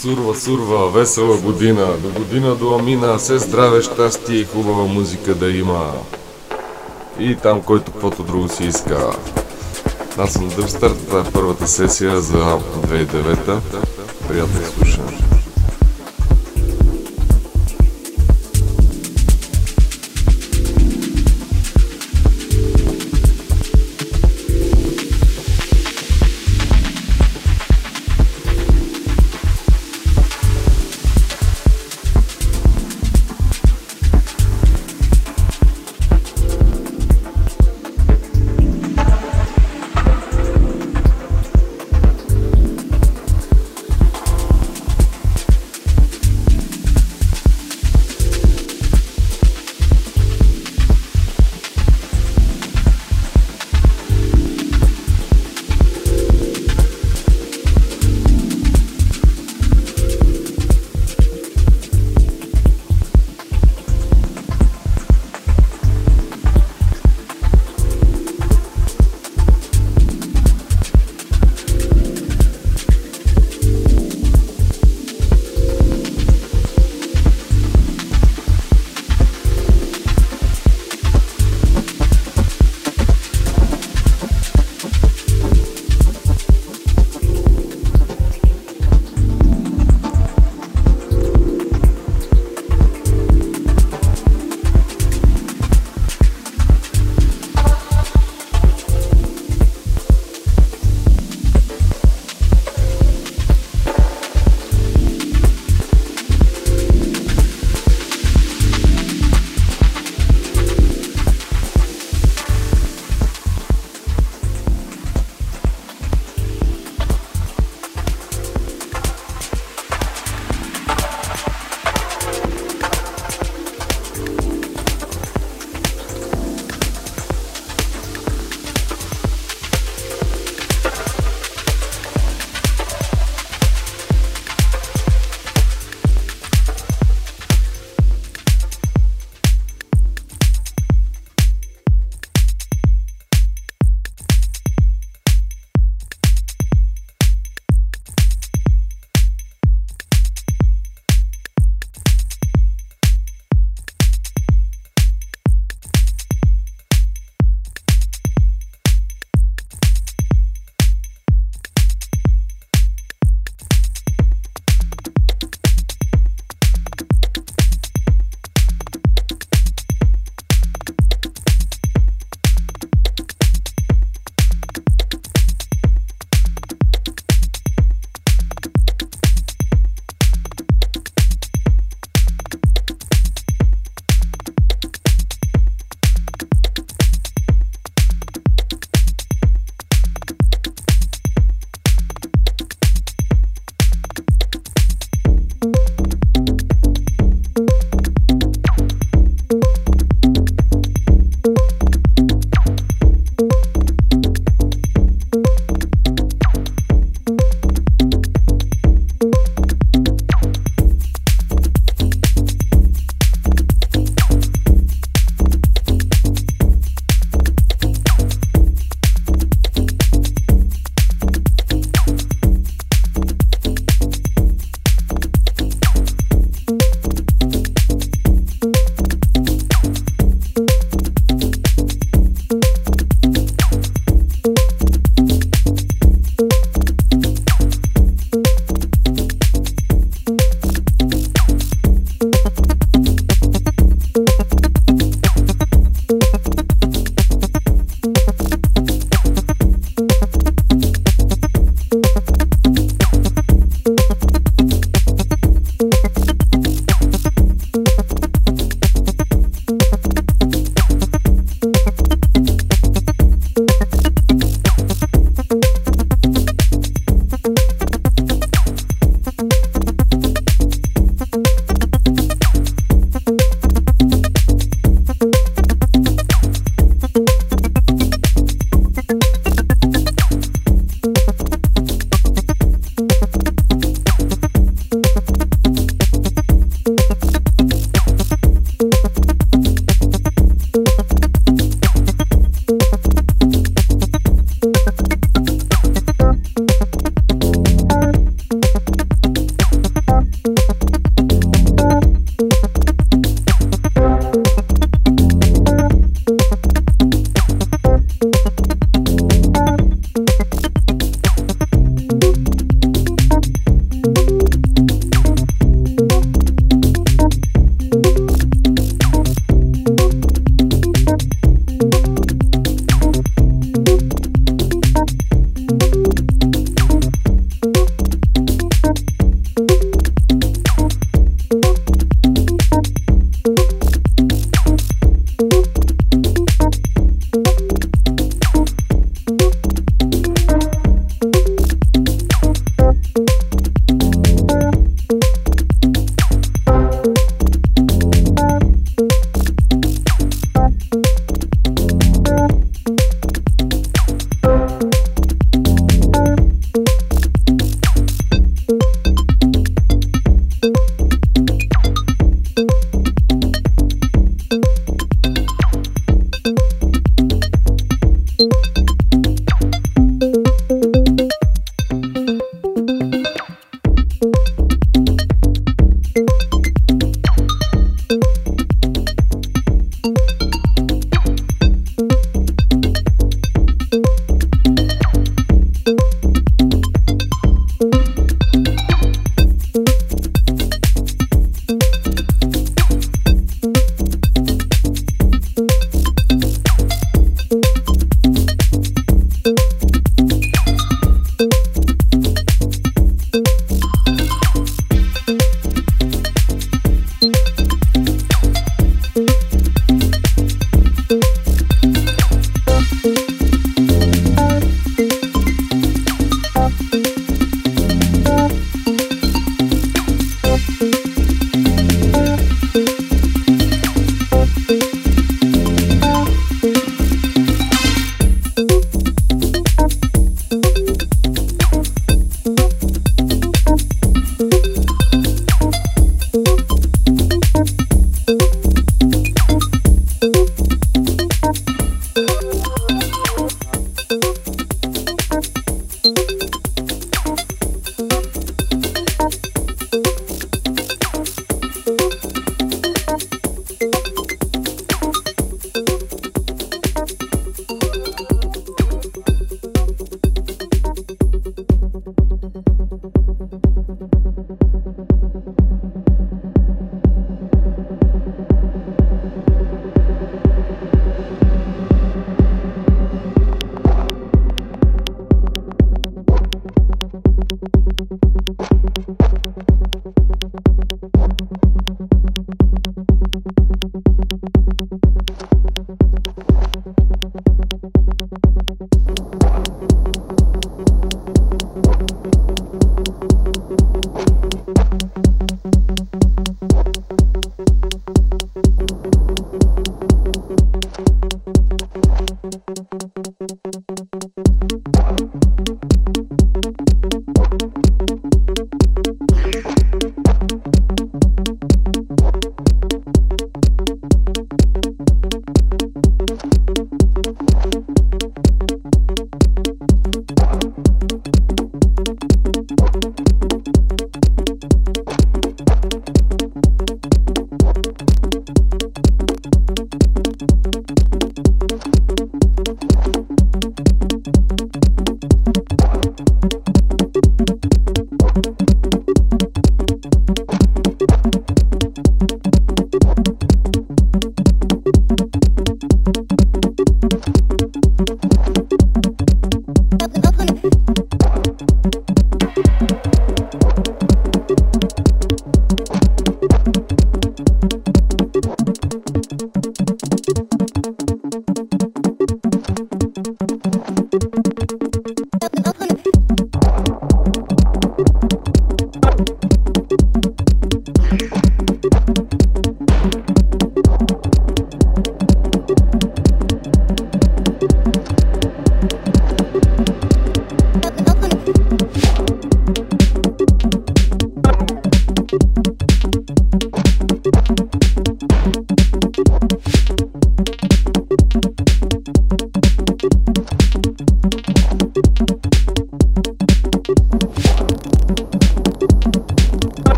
Сурва, сурва, весела година, до година до Амина, се здраве, щастие и хубава музика да има. И там, който каквото друго си иска. Аз съм Дъбстър, това е първата сесия за 2009. Приятно слушане.